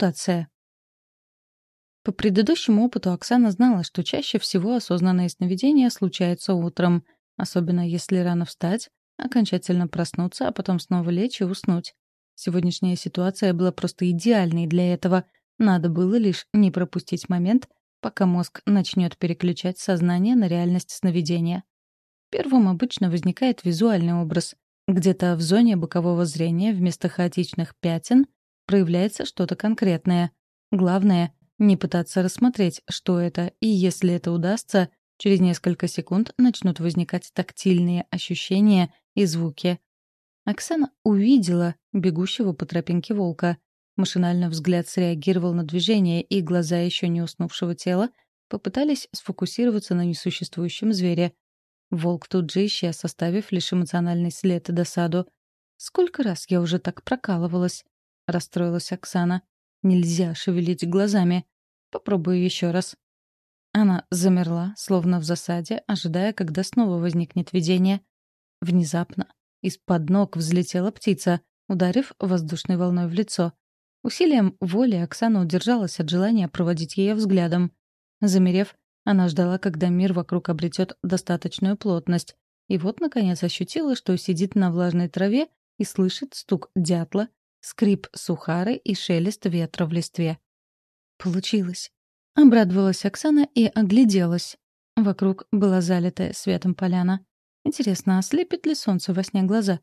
мутация. По предыдущему опыту Оксана знала, что чаще всего осознанные сновидения случаются утром, особенно если рано встать, окончательно проснуться, а потом снова лечь и уснуть. Сегодняшняя ситуация была просто идеальной для этого. Надо было лишь не пропустить момент, пока мозг начнет переключать сознание на реальность сновидения. Первым обычно возникает визуальный образ. Где-то в зоне бокового зрения вместо хаотичных пятен проявляется что-то конкретное. Главное — не пытаться рассмотреть, что это, и если это удастся, через несколько секунд начнут возникать тактильные ощущения и звуки. Оксана увидела бегущего по тропинке волка. Машинально взгляд среагировал на движение, и глаза еще не уснувшего тела попытались сфокусироваться на несуществующем звере. Волк тут же исчез, оставив лишь эмоциональный след и досаду. «Сколько раз я уже так прокалывалась?» — расстроилась Оксана. «Нельзя шевелить глазами. Попробую еще раз». Она замерла, словно в засаде, ожидая, когда снова возникнет видение. Внезапно из-под ног взлетела птица, ударив воздушной волной в лицо. Усилием воли Оксана удержалась от желания проводить ее взглядом. Замерев, она ждала, когда мир вокруг обретет достаточную плотность. И вот, наконец, ощутила, что сидит на влажной траве и слышит стук дятла, скрип сухары и шелест ветра в листве. Получилось. Обрадовалась Оксана и огляделась. Вокруг была залитая светом поляна. Интересно, ослепит ли солнце во сне глаза?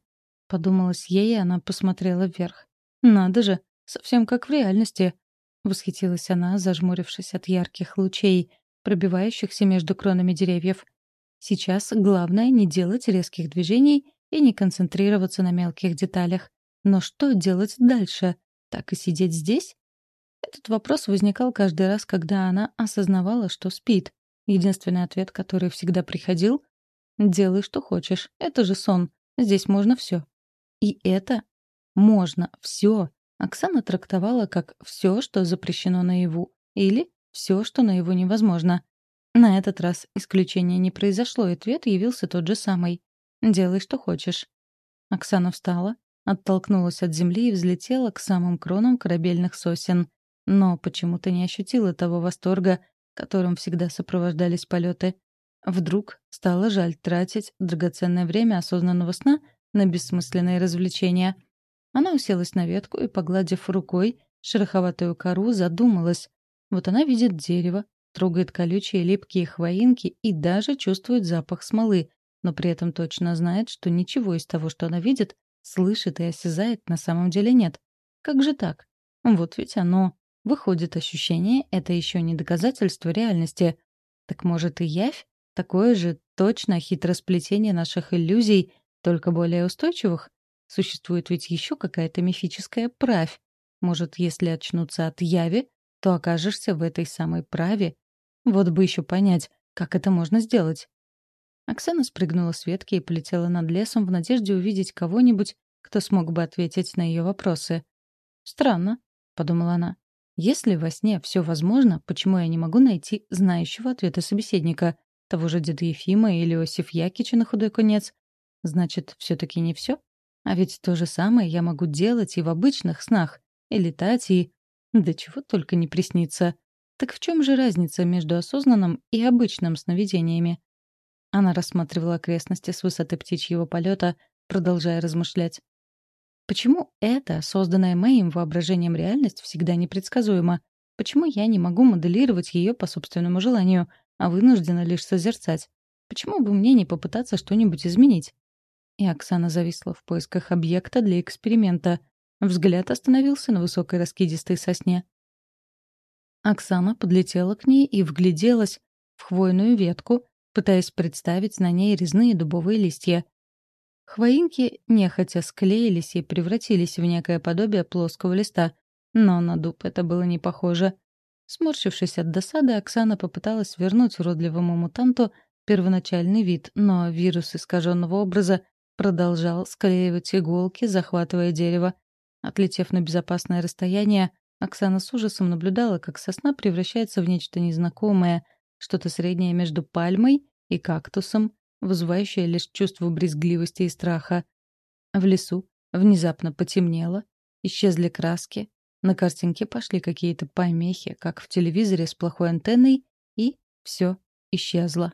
Подумалось ей, и она посмотрела вверх. Надо же, совсем как в реальности. Восхитилась она, зажмурившись от ярких лучей, пробивающихся между кронами деревьев. Сейчас главное не делать резких движений и не концентрироваться на мелких деталях. Но что делать дальше? Так и сидеть здесь? Этот вопрос возникал каждый раз, когда она осознавала, что спит. Единственный ответ, который всегда приходил Делай, что хочешь. Это же сон. Здесь можно все. И это можно все. Оксана трактовала как все, что запрещено наяву, или все, что наяву невозможно. На этот раз исключения не произошло, и ответ явился тот же самый. «Делай, что хочешь». Оксана встала, оттолкнулась от земли и взлетела к самым кронам корабельных сосен. Но почему-то не ощутила того восторга, которым всегда сопровождались полеты. Вдруг стало жаль тратить драгоценное время осознанного сна на бессмысленные развлечения. Она уселась на ветку и, погладив рукой шероховатую кору, задумалась. Вот она видит дерево, трогает колючие липкие хвоинки и даже чувствует запах смолы, но при этом точно знает, что ничего из того, что она видит, слышит и осязает, на самом деле нет. Как же так? Вот ведь оно. Выходит, ощущение — это еще не доказательство реальности. Так может и явь? Такое же точно хитросплетение наших иллюзий, только более устойчивых. Существует ведь еще какая-то мифическая правь. Может, если очнуться от яви, то окажешься в этой самой праве. Вот бы еще понять, как это можно сделать. Оксана спрыгнула с ветки и полетела над лесом в надежде увидеть кого-нибудь, кто смог бы ответить на ее вопросы. «Странно», — подумала она. «Если во сне все возможно, почему я не могу найти знающего ответа собеседника? того же деда Ефима или Иосиф Якича на худой конец. Значит, все таки не все? А ведь то же самое я могу делать и в обычных снах, и летать, и... Да чего только не приснится. Так в чем же разница между осознанным и обычным сновидениями? Она рассматривала окрестности с высоты птичьего полета, продолжая размышлять. Почему эта, созданная моим воображением реальность, всегда непредсказуема? Почему я не могу моделировать ее по собственному желанию, а вынуждена лишь созерцать. Почему бы мне не попытаться что-нибудь изменить? И Оксана зависла в поисках объекта для эксперимента. Взгляд остановился на высокой раскидистой сосне. Оксана подлетела к ней и вгляделась в хвойную ветку, пытаясь представить на ней резные дубовые листья. Хвоинки нехотя склеились и превратились в некое подобие плоского листа, но на дуб это было не похоже. Сморщившись от досады, Оксана попыталась вернуть уродливому мутанту первоначальный вид, но вирус искаженного образа продолжал склеивать иголки, захватывая дерево. Отлетев на безопасное расстояние, Оксана с ужасом наблюдала, как сосна превращается в нечто незнакомое, что-то среднее между пальмой и кактусом, вызывающее лишь чувство брезгливости и страха. В лесу внезапно потемнело, исчезли краски, На картинке пошли какие-то помехи, как в телевизоре с плохой антенной, и все исчезло.